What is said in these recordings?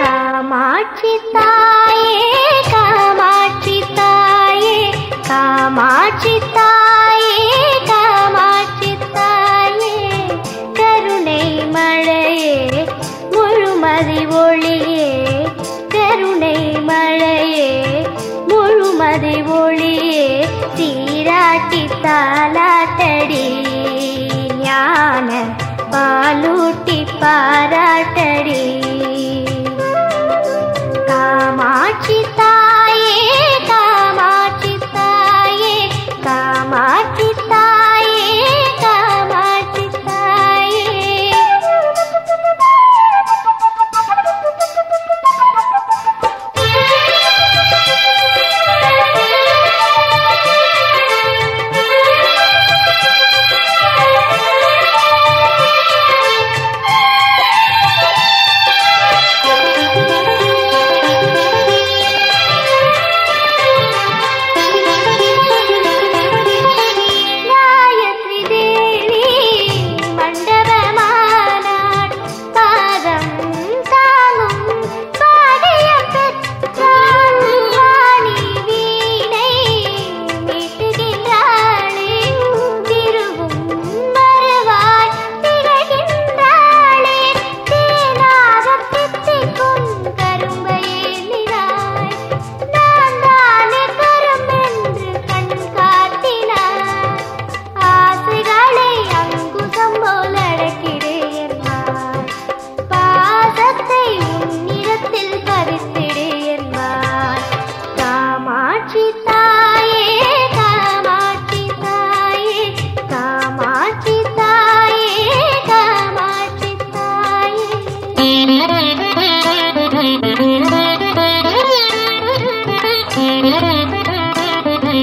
காமாட்சி தாயே காமாட்சி ஒளியே. சீராட்டி தாலாட்டடி ஞான பாலூட்டி பாராட்ட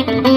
Thank you.